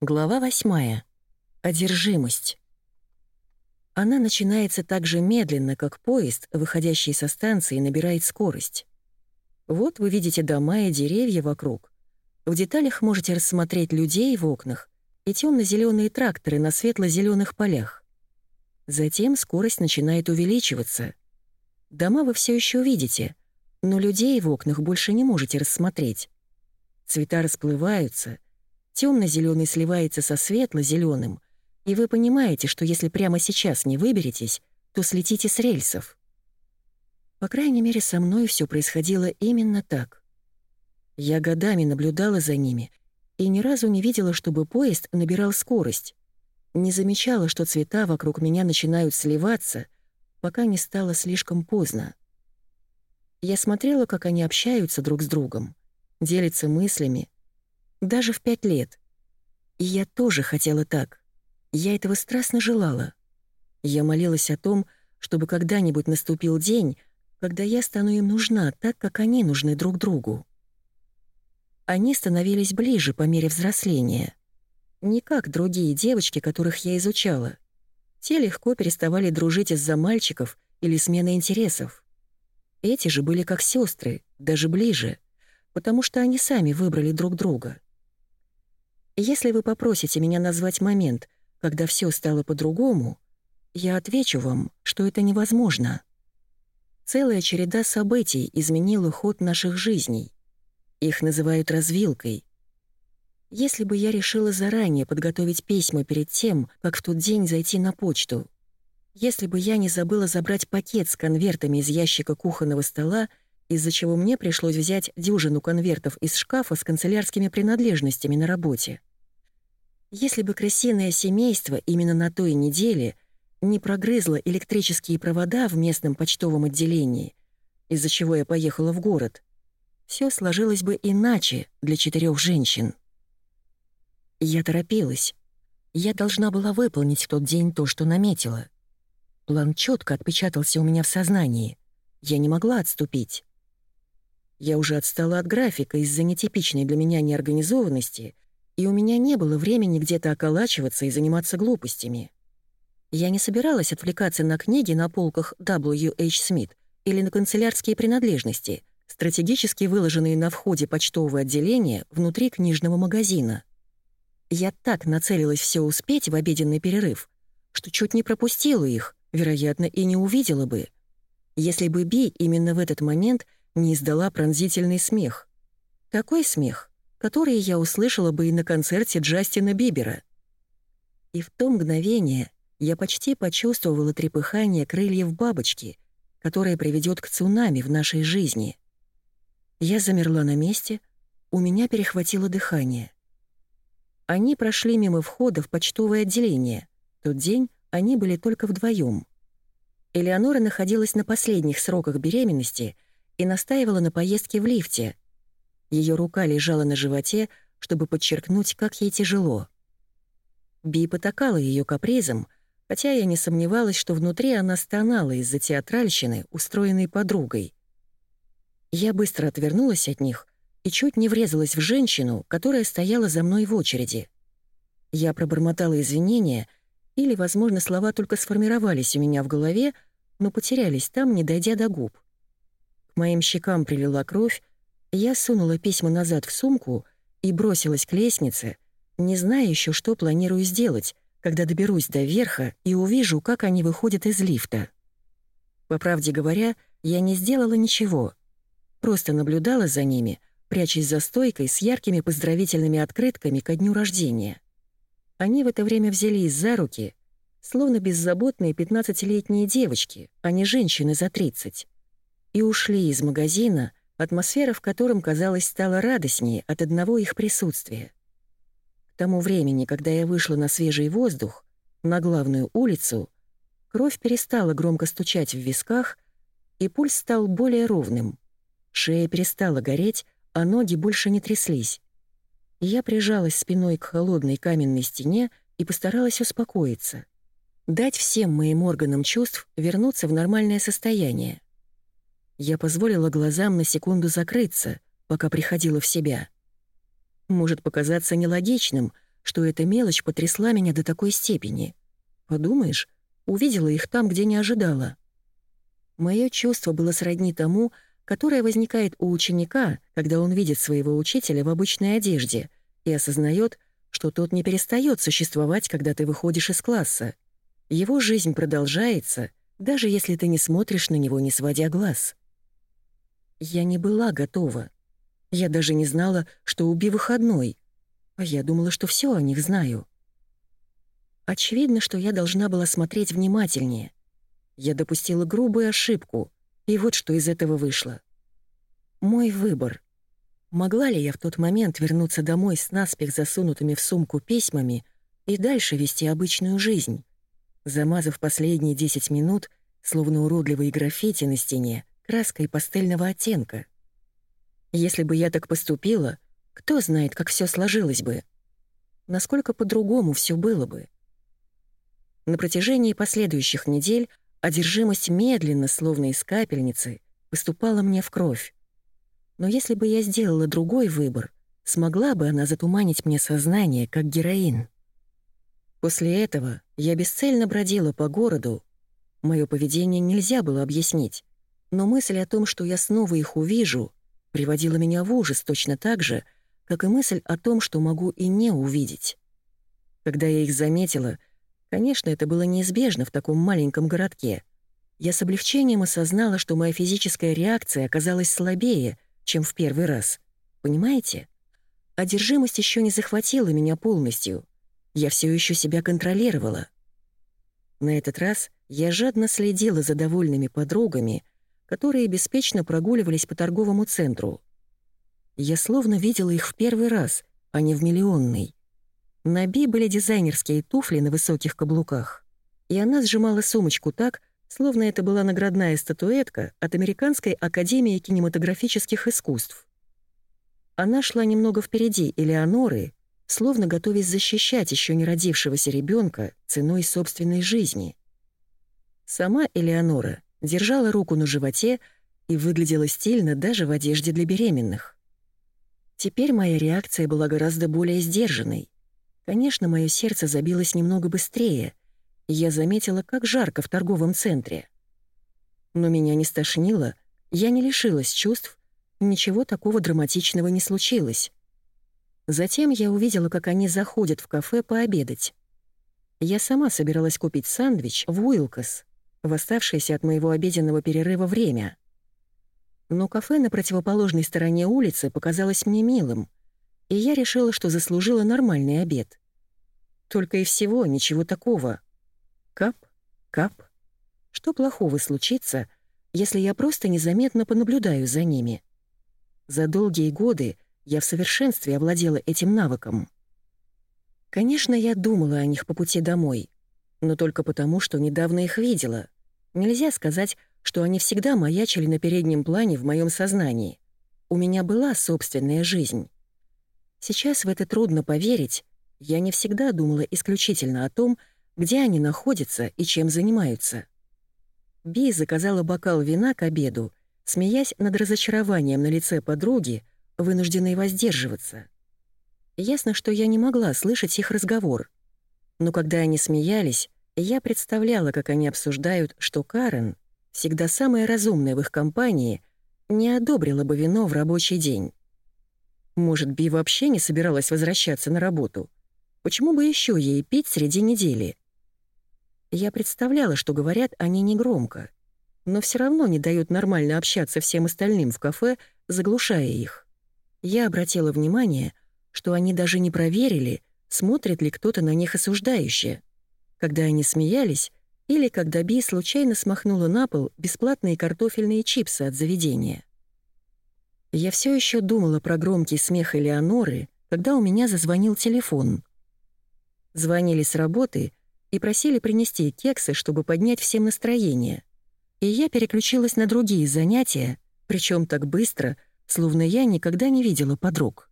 Глава восьмая. Одержимость. Она начинается так же медленно, как поезд, выходящий со станции, набирает скорость. Вот вы видите дома и деревья вокруг. В деталях можете рассмотреть людей в окнах и темно-зеленые тракторы на светло-зеленых полях. Затем скорость начинает увеличиваться. Дома вы все еще видите, но людей в окнах больше не можете рассмотреть. Цвета расплываются — Темно-зеленый сливается со светло-зеленым, и вы понимаете, что если прямо сейчас не выберетесь, то слетите с рельсов. По крайней мере, со мной все происходило именно так. Я годами наблюдала за ними и ни разу не видела, чтобы поезд набирал скорость. Не замечала, что цвета вокруг меня начинают сливаться, пока не стало слишком поздно. Я смотрела, как они общаются друг с другом, делятся мыслями, даже в пять лет. И я тоже хотела так. Я этого страстно желала. Я молилась о том, чтобы когда-нибудь наступил день, когда я стану им нужна так, как они нужны друг другу. Они становились ближе по мере взросления. Не как другие девочки, которых я изучала. Те легко переставали дружить из-за мальчиков или смены интересов. Эти же были как сестры, даже ближе, потому что они сами выбрали друг друга. Если вы попросите меня назвать момент, когда все стало по-другому, я отвечу вам, что это невозможно. Целая череда событий изменила ход наших жизней. Их называют развилкой. Если бы я решила заранее подготовить письма перед тем, как в тот день зайти на почту, если бы я не забыла забрать пакет с конвертами из ящика кухонного стола, из-за чего мне пришлось взять дюжину конвертов из шкафа с канцелярскими принадлежностями на работе, если бы крысиное семейство именно на той неделе не прогрызло электрические провода в местном почтовом отделении, из-за чего я поехала в город, все сложилось бы иначе для четырех женщин. Я торопилась. Я должна была выполнить в тот день то, что наметила. План четко отпечатался у меня в сознании. Я не могла отступить. Я уже отстала от графика из-за нетипичной для меня неорганизованности — и у меня не было времени где-то околачиваться и заниматься глупостями. Я не собиралась отвлекаться на книги на полках W.H. Смит или на канцелярские принадлежности, стратегически выложенные на входе почтового отделения внутри книжного магазина. Я так нацелилась все успеть в обеденный перерыв, что чуть не пропустила их, вероятно, и не увидела бы, если бы Би именно в этот момент не издала пронзительный смех. Такой смех, которые я услышала бы и на концерте Джастина Бибера. И в то мгновение я почти почувствовала трепыхание крыльев бабочки, которое приведет к цунами в нашей жизни. Я замерла на месте, у меня перехватило дыхание. Они прошли мимо входа в почтовое отделение. Тот день они были только вдвоем. Элеонора находилась на последних сроках беременности и настаивала на поездке в лифте — ее рука лежала на животе, чтобы подчеркнуть, как ей тяжело. Би потакала ее капризом, хотя я не сомневалась, что внутри она стонала из-за театральщины, устроенной подругой. Я быстро отвернулась от них и чуть не врезалась в женщину, которая стояла за мной в очереди. Я пробормотала извинения, или, возможно, слова только сформировались у меня в голове, но потерялись там, не дойдя до губ. К моим щекам прилила кровь, я сунула письма назад в сумку и бросилась к лестнице, не зная еще, что планирую сделать, когда доберусь до верха и увижу, как они выходят из лифта. По правде говоря, я не сделала ничего. Просто наблюдала за ними, прячась за стойкой с яркими поздравительными открытками ко дню рождения. Они в это время взялись за руки, словно беззаботные 15-летние девочки, а не женщины за 30, и ушли из магазина, атмосфера в котором, казалось, стала радостнее от одного их присутствия. К тому времени, когда я вышла на свежий воздух, на главную улицу, кровь перестала громко стучать в висках, и пульс стал более ровным. Шея перестала гореть, а ноги больше не тряслись. Я прижалась спиной к холодной каменной стене и постаралась успокоиться. Дать всем моим органам чувств вернуться в нормальное состояние. Я позволила глазам на секунду закрыться, пока приходила в себя. Может показаться нелогичным, что эта мелочь потрясла меня до такой степени. Подумаешь, увидела их там, где не ожидала. Мое чувство было сродни тому, которое возникает у ученика, когда он видит своего учителя в обычной одежде и осознает, что тот не перестает существовать, когда ты выходишь из класса. Его жизнь продолжается, даже если ты не смотришь на него, не сводя глаз. Я не была готова. Я даже не знала, что Уби выходной, а я думала, что все о них знаю. Очевидно, что я должна была смотреть внимательнее. Я допустила грубую ошибку, и вот что из этого вышло. Мой выбор. Могла ли я в тот момент вернуться домой с наспех засунутыми в сумку письмами и дальше вести обычную жизнь, замазав последние 10 минут, словно уродливые граффити на стене, краской пастельного оттенка? Если бы я так поступила, кто знает, как все сложилось бы? Насколько по-другому все было бы? На протяжении последующих недель одержимость медленно, словно из капельницы, поступала мне в кровь. Но если бы я сделала другой выбор, смогла бы она затуманить мне сознание, как героин. После этого я бесцельно бродила по городу. Мое поведение нельзя было объяснить, но мысль о том, что я снова их увижу, приводила меня в ужас точно так же, как и мысль о том, что могу и не увидеть. Когда я их заметила, Конечно, это было неизбежно в таком маленьком городке. Я с облегчением осознала, что моя физическая реакция оказалась слабее, чем в первый раз. Понимаете? Одержимость еще не захватила меня полностью. Я все еще себя контролировала. На этот раз я жадно следила за довольными подругами, которые беспечно прогуливались по торговому центру. Я словно видела их в первый раз, а не в миллионный. На Би были дизайнерские туфли на высоких каблуках, и она сжимала сумочку так, словно это была наградная статуэтка от Американской академии кинематографических искусств. Она шла немного впереди Элеоноры, словно готовясь защищать еще не родившегося ребенка ценой собственной жизни. Сама Элеонора держала руку на животе и выглядела стильно даже в одежде для беременных. Теперь моя реакция была гораздо более сдержанной. Конечно, мое сердце забилось немного быстрее, и я заметила, как жарко в торговом центре. Но меня не стошнило, я не лишилась чувств, ничего такого драматичного не случилось. Затем я увидела, как они заходят в кафе пообедать. Я сама собиралась купить сэндвич в Уилкос, в оставшееся от моего обеденного перерыва время. Но кафе на противоположной стороне улицы показалось мне милым, и я решила, что заслужила нормальный обед. Только и всего, ничего такого. Кап, кап. Что плохого случится, если я просто незаметно понаблюдаю за ними? За долгие годы я в совершенстве овладела этим навыком. Конечно, я думала о них по пути домой, но только потому, что недавно их видела. Нельзя сказать, что они всегда маячили на переднем плане в моем сознании. У меня была собственная жизнь. Сейчас в это трудно поверить. Я не всегда думала исключительно о том, где они находятся и чем занимаются. Би заказала бокал вина к обеду, смеясь над разочарованием на лице подруги, вынужденной воздерживаться. Ясно, что я не могла слышать их разговор. Но когда они смеялись, я представляла, как они обсуждают, что Карен, всегда самая разумная в их компании, не одобрила бы вино в рабочий день. Может, Би вообще не собиралась возвращаться на работу? Почему бы еще ей пить среди недели? Я представляла, что говорят они негромко, но все равно не дают нормально общаться всем остальным в кафе, заглушая их. Я обратила внимание, что они даже не проверили, смотрит ли кто-то на них осуждающе. Когда они смеялись, или когда Би случайно смахнула на пол бесплатные картофельные чипсы от заведения. Я все еще думала про громкий смех Элеоноры, когда у меня зазвонил телефон. Звонили с работы и просили принести кексы, чтобы поднять всем настроение. И я переключилась на другие занятия, причем так быстро, словно я никогда не видела подруг.